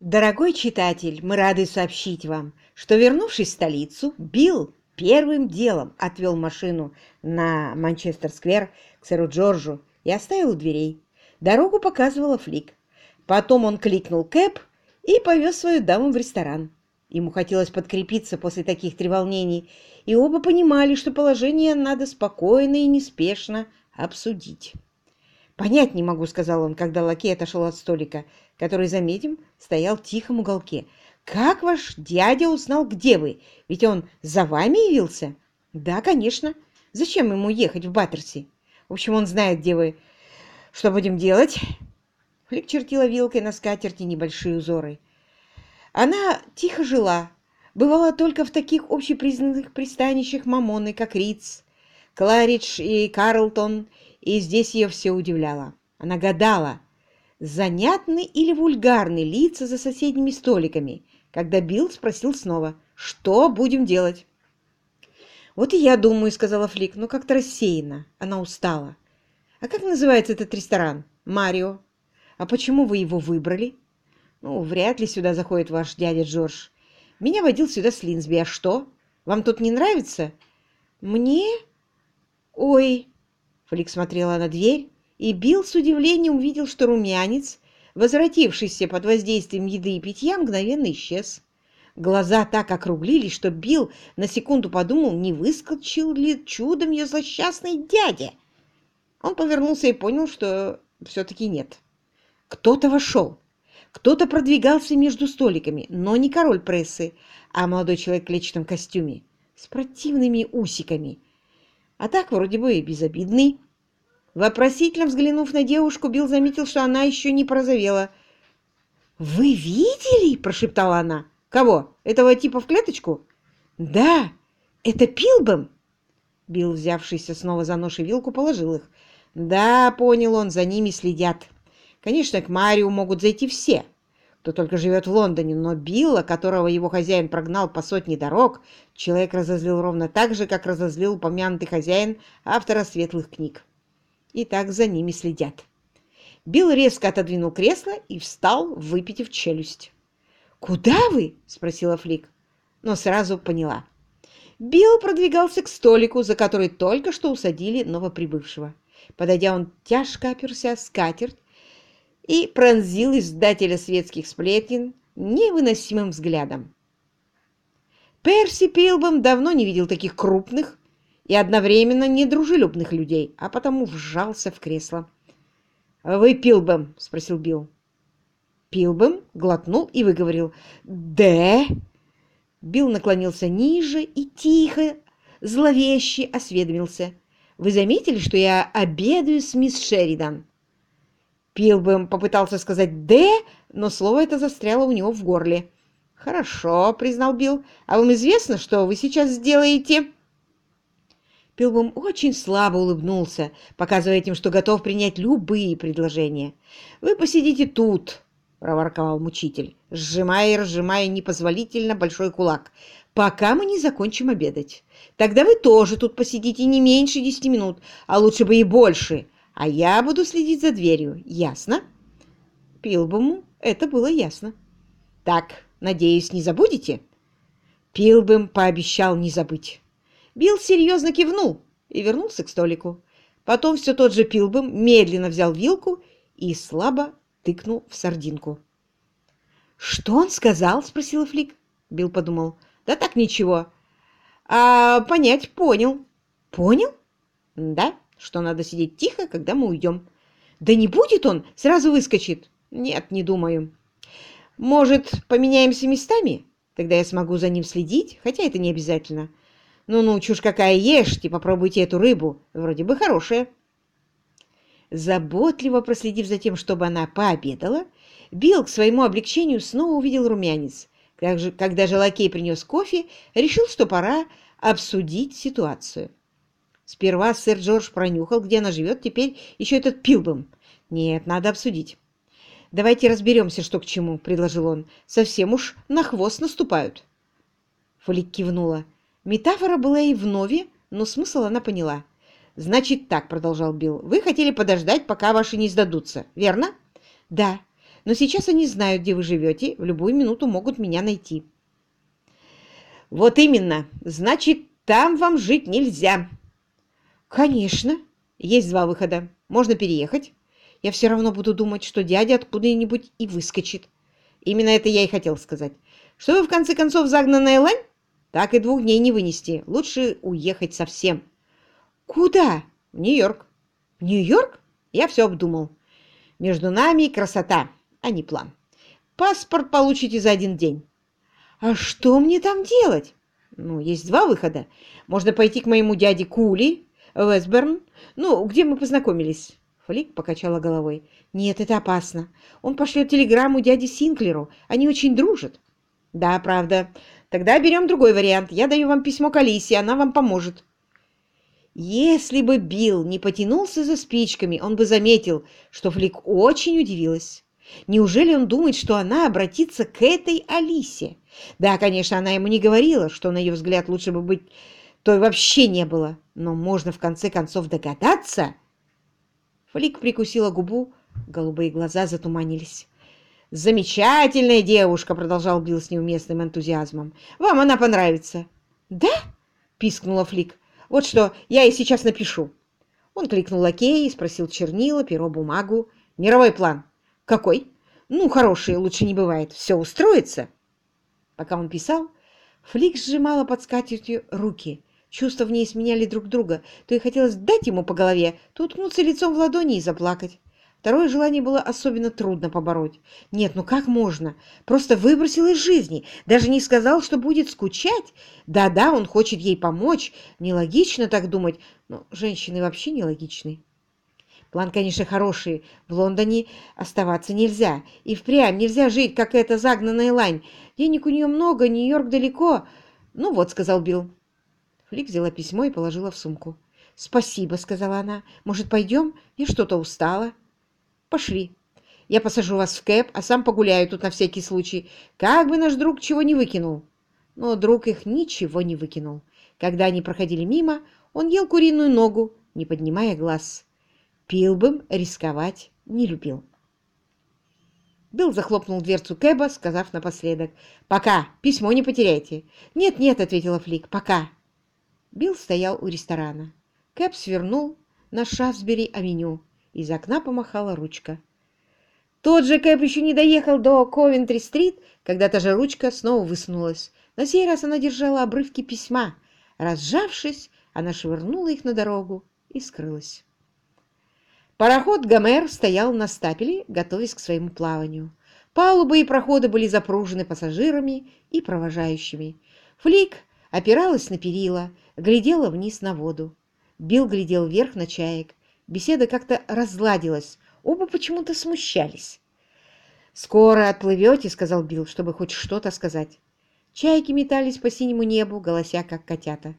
Дорогой читатель, мы рады сообщить вам, что, вернувшись в столицу, Билл первым делом отвел машину на Манчестер-сквер к сэру Джорджу и оставил дверей. Дорогу показывала Флик. Потом он кликнул Кэп и повез свою даму в ресторан. Ему хотелось подкрепиться после таких треволнений, и оба понимали, что положение надо спокойно и неспешно обсудить. «Понять не могу», — сказал он, когда лакей отошел от столика, который, заметим, стоял в тихом уголке. «Как ваш дядя узнал, где вы? Ведь он за вами явился?» «Да, конечно. Зачем ему ехать в Баттерси? В общем, он знает, где вы. Что будем делать?» Флик чертила вилкой на скатерти небольшие узоры. Она тихо жила, бывала только в таких общепризнанных пристанищах Мамоны, как Риц, Кларидж и Карлтон, и здесь ее все удивляло. Она гадала, занятны или вульгарны лица за соседними столиками, когда Билл спросил снова, что будем делать. «Вот и я думаю», — сказала Флик, но как-то рассеянно. Она устала. «А как называется этот ресторан?» «Марио». «А почему вы его выбрали?» «Ну, вряд ли сюда заходит ваш дядя Джордж. Меня водил сюда с Линсби. А что? Вам тут не нравится?» «Мне? Ой, Флик смотрела на дверь, и Билл с удивлением увидел, что румянец, возвратившийся под воздействием еды и питья, мгновенно исчез. Глаза так округлились, что Билл на секунду подумал, не выскочил ли чудом ее злосчастный дядя. Он повернулся и понял, что все-таки нет. Кто-то вошел. Кто-то продвигался между столиками, но не король прессы, а молодой человек в клетчатом костюме с противными усиками, а так вроде бы и безобидный. Вопросительно взглянув на девушку, Билл заметил, что она еще не порозовела. «Вы видели?» – прошептала она. «Кого? Этого типа в клеточку?» «Да, это Пилбом!» Билл, взявшийся снова за нож и вилку, положил их. «Да, понял он, за ними следят. Конечно, к Марио могут зайти все, кто только живет в Лондоне, но Билла, которого его хозяин прогнал по сотне дорог, человек разозлил ровно так же, как разозлил упомянутый хозяин автора светлых книг. И так за ними следят. Билл резко отодвинул кресло и встал, выпитив челюсть. «Куда вы?» — спросила Флик, но сразу поняла. Билл продвигался к столику, за который только что усадили новоприбывшего. Подойдя, он тяжко оперся скатерть и пронзил издателя светских сплетен невыносимым взглядом. Перси Пилбом давно не видел таких крупных и одновременно недружелюбных людей, а потому вжался в кресло. «Вы Пилбом?» — спросил Билл. Пилбом глотнул и выговорил «Да». Билл наклонился ниже и тихо, зловеще осведомился. «Вы заметили, что я обедаю с мисс Шеридан?» Пилбэм попытался сказать «Д», но слово это застряло у него в горле. «Хорошо», — признал Билл. «А вам известно, что вы сейчас сделаете?» Пилбом очень слабо улыбнулся, показывая этим, что готов принять любые предложения. «Вы посидите тут», — проворковал мучитель, сжимая и разжимая непозволительно большой кулак, «пока мы не закончим обедать. Тогда вы тоже тут посидите не меньше десяти минут, а лучше бы и больше, а я буду следить за дверью. Ясно?» Пилбому это было ясно. «Так, надеюсь, не забудете?» Пилбом пообещал не забыть. Билл серьезно кивнул и вернулся к столику. Потом все тот же Пилбом медленно взял вилку и слабо тыкнул в сардинку. «Что он сказал?» — спросила Флик. Билл подумал. «Да так ничего. А понять понял». «Понял?» «Да» что надо сидеть тихо, когда мы уйдем. Да не будет он, сразу выскочит. Нет, не думаю. Может, поменяемся местами? Тогда я смогу за ним следить, хотя это не обязательно. Ну-ну, чушь какая, ешьте, попробуйте эту рыбу. Вроде бы хорошая. Заботливо проследив за тем, чтобы она пообедала, Билл к своему облегчению снова увидел румянец. Когда же лакей принес кофе, решил, что пора обсудить ситуацию. Сперва сэр Джордж пронюхал, где она живет, теперь еще этот Пилбом. Нет, надо обсудить. «Давайте разберемся, что к чему», — предложил он. «Совсем уж на хвост наступают». Флик кивнула. Метафора была и вновь, но смысл она поняла. «Значит так», — продолжал Билл, — «вы хотели подождать, пока ваши не сдадутся, верно?» «Да. но сейчас они знают, где вы живете, в любую минуту могут меня найти». «Вот именно. Значит, там вам жить нельзя». «Конечно. Есть два выхода. Можно переехать. Я все равно буду думать, что дядя откуда-нибудь и выскочит. Именно это я и хотел сказать. Что вы, в конце концов, загнанная лань? Так и двух дней не вынести. Лучше уехать совсем». «Куда?» «В Нью-Йорк». «В Нью-Йорк?» Я все обдумал. Между нами красота, а не план. Паспорт получите за один день. А что мне там делать? Ну, есть два выхода. Можно пойти к моему дяде Кули, в Эсберн, ну, где мы познакомились. Флик покачала головой. Нет, это опасно. Он пошлет телеграмму дяде Синклеру. Они очень дружат. Да, правда. Тогда берем другой вариант. Я даю вам письмо к Алисе, она вам поможет. Если бы Билл не потянулся за спичками, он бы заметил, что Флик очень удивилась. Неужели он думает, что она обратится к этой Алисе? Да, конечно, она ему не говорила, что, на ее взгляд, лучше бы быть той вообще не было. Но можно в конце концов догадаться. Флик прикусила губу, голубые глаза затуманились. «Замечательная девушка!» — продолжал Билл с неуместным энтузиазмом. «Вам она понравится». «Да?» — пискнула Флик. Вот что, я и сейчас напишу. Он кликнул лакея и спросил чернила, перо, бумагу. Мировой план. Какой? Ну, хороший, лучше не бывает. Все устроится. Пока он писал, Флик сжимала под скатертью руки. Чувства в ней сменяли друг друга. То и хотелось дать ему по голове, то уткнуться лицом в ладони и заплакать. Второе желание было особенно трудно побороть. Нет, ну как можно? Просто выбросил из жизни. Даже не сказал, что будет скучать. Да-да, он хочет ей помочь. Нелогично так думать. Но женщины вообще нелогичны. План, конечно, хороший. В Лондоне оставаться нельзя. И впрямь нельзя жить, как эта загнанная лань. Денег у нее много, Нью-Йорк далеко. Ну вот, сказал Билл. Флик взяла письмо и положила в сумку. «Спасибо», — сказала она. «Может, пойдем? Я что-то устала». Пошли. Я посажу вас в кэп, а сам погуляю тут на всякий случай. Как бы наш друг чего не выкинул. Но друг их ничего не выкинул. Когда они проходили мимо, он ел куриную ногу, не поднимая глаз. Пилбом рисковать не любил. Билл захлопнул дверцу Кэба, сказав напоследок. «Пока! Письмо не потеряйте!» «Нет-нет», — ответила Флик, — «пока!» Билл стоял у ресторана. Кэб свернул на Шафсбери-авеню. Из окна помахала ручка. Тот же Кэп еще не доехал до Ковентри-стрит, когда та же ручка снова высунулась. На сей раз она держала обрывки письма. Разжавшись, она швырнула их на дорогу и скрылась. Пароход «Гомер» стоял на стапеле, готовясь к своему плаванию. Палубы и проходы были запружены пассажирами и провожающими. Флик опиралась на перила, глядела вниз на воду. Билл глядел вверх на чаек. Беседа как-то разладилась. Оба почему-то смущались. «Скоро отплывете», — сказал Билл, чтобы хоть что-то сказать. Чайки метались по синему небу, голося, как котята.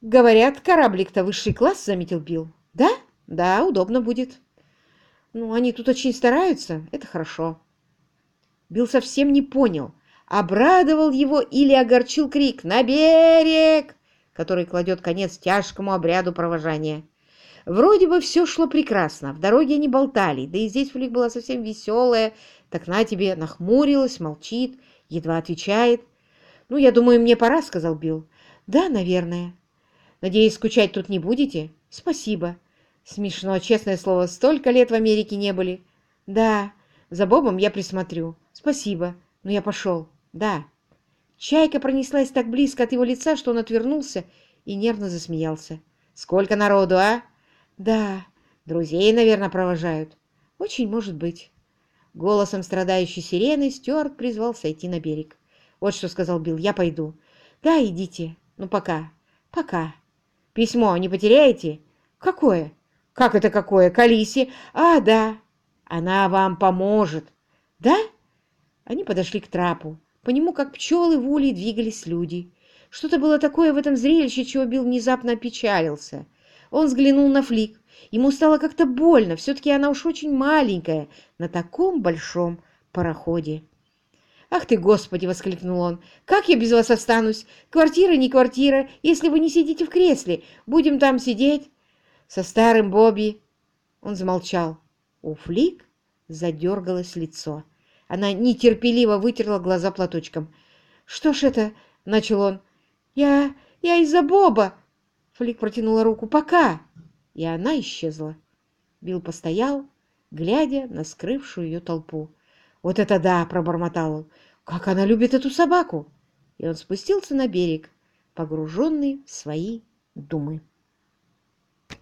«Говорят, кораблик-то высший класс», — заметил Билл. «Да? Да, удобно будет». «Ну, они тут очень стараются. Это хорошо». Билл совсем не понял, обрадовал его или огорчил крик «На берег!», который кладет конец тяжкому обряду провожания. Вроде бы все шло прекрасно, в дороге они болтали, да и здесь Флик была совсем веселая, так на тебе нахмурилась, молчит, едва отвечает. «Ну, я думаю, мне пора», — сказал Билл. «Да, наверное». «Надеюсь, скучать тут не будете?» «Спасибо». «Смешно, честное слово, столько лет в Америке не были». «Да, за Бобом я присмотрю». «Спасибо, но я пошел». «Да». Чайка пронеслась так близко от его лица, что он отвернулся и нервно засмеялся. «Сколько народу, а?» Да, друзей, наверное, провожают. Очень может быть. Голосом страдающей сирены Стюарт призвал сойти на берег. Вот что сказал Билл, я пойду. Да, идите. Ну, пока. Пока. Письмо не потеряете? Какое? Как это какое? К Алисе? А, да. Она вам поможет. Да? Они подошли к трапу. По нему, как пчелы в улей, двигались люди. Что-то было такое в этом зрелище, чего Билл внезапно опечалился. Он взглянул на Флик. Ему стало как-то больно. Все-таки она уж очень маленькая на таком большом пароходе. «Ах ты, Господи!» — воскликнул он. «Как я без вас останусь? Квартира не квартира, если вы не сидите в кресле. Будем там сидеть со старым Бобби». Он замолчал. У Флик задергалось лицо. Она нетерпеливо вытерла глаза платочком. «Что ж это?» — начал он. «Я... я из-за Боба!» Флик протянула руку. «Пока!» И она исчезла. Билл постоял, глядя на скрывшую ее толпу. «Вот это да!» — пробормотал он. «Как она любит эту собаку!» И он спустился на берег, погруженный в свои думы.